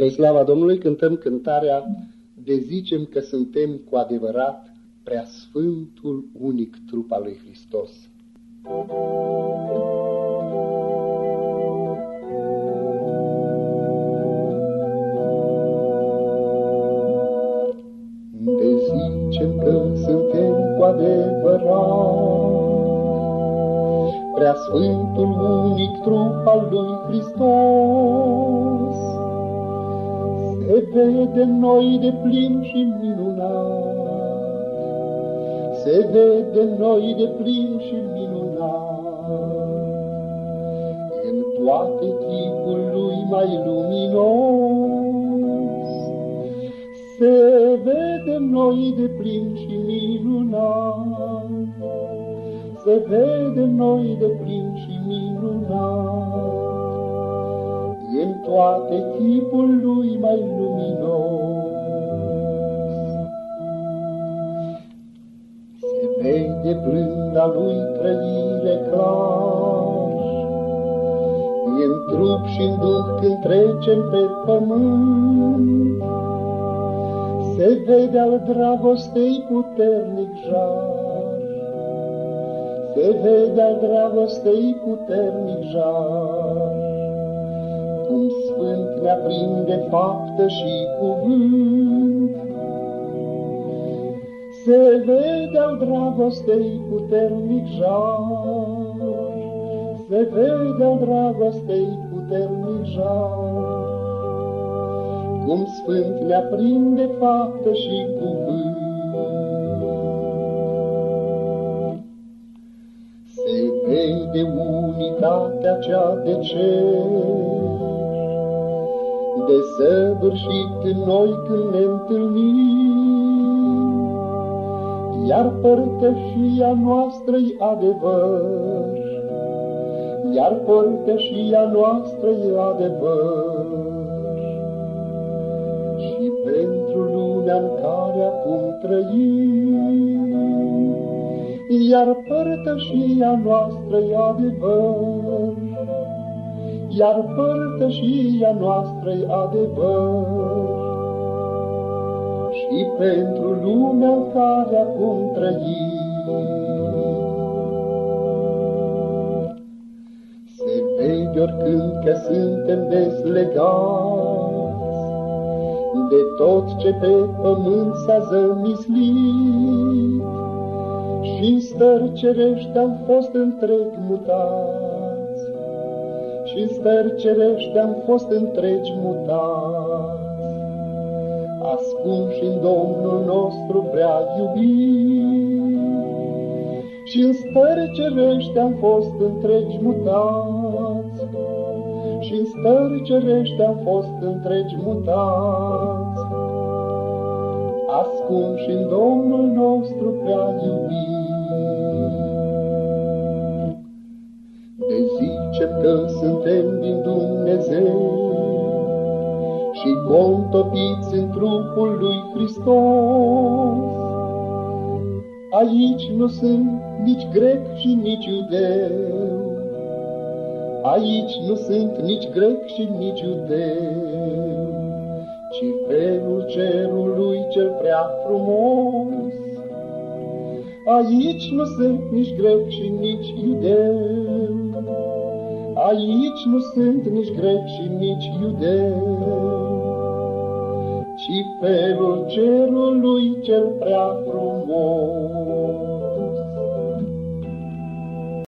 Spre slava Domnului cântăm cântarea De zicem că suntem cu adevărat prea sfântul unic trup al lui Hristos. De zicem că suntem cu adevărat prea sfântul unic trup al lui Hristos. Se vede noi de plin și minunat, se vede noi de plin și minunat. În toate tipul lui mai luminos, se vede noi de plin și minunat se vede noi de plin și minunat. În toate chipul lui mai luminos. Se vede blânda lui trăire clar, în trup și în duh când trecem pe pământ, se vede al dragostei puternic jar. Se vede al dragostei puternic jar, Cum sfânt ne aprinde faptă și cuvânt. Se vede al dragostei puternic jar, Se vede al dragostei puternic jar, Cum sfânt ne aprinde faptă și cuvânt. de unitatea cea de cer. De săvârșit în noi când ne întâlnim, Iar părtășia noastră-i adevăr, Iar părtășia noastră-i adevăr. Și pentru lumea în care acum trăim, iar părtășia noastră e adevăr, iar părtășia noastră e adevăr. Și pentru lumea în care acum trăim, se vede oricând că suntem deslegați de tot ce pe pământ s-a zămislit, și stări cerești am fost întreg mutați, și stări cerești am fost întregi mutați. Ascunși în Domnul nostru prea iubit, și în stări cerești am fost întregi mutați, și în stări cerești am fost întregi mutați. Ascunși în Domnul nostru prea iubit, că suntem din Dumnezeu. Și contopiți în trupul lui Hristos. Aici nu sunt nici grec și nici iudeu, Aici nu sunt nici grec și nici iudeu, Ci felul cerului cel prea frumos, Aici nu sunt nici grec și nici iudeu, Aici nu sunt nici grec și nici iudeu, Ci felul cerului cel prea frumos.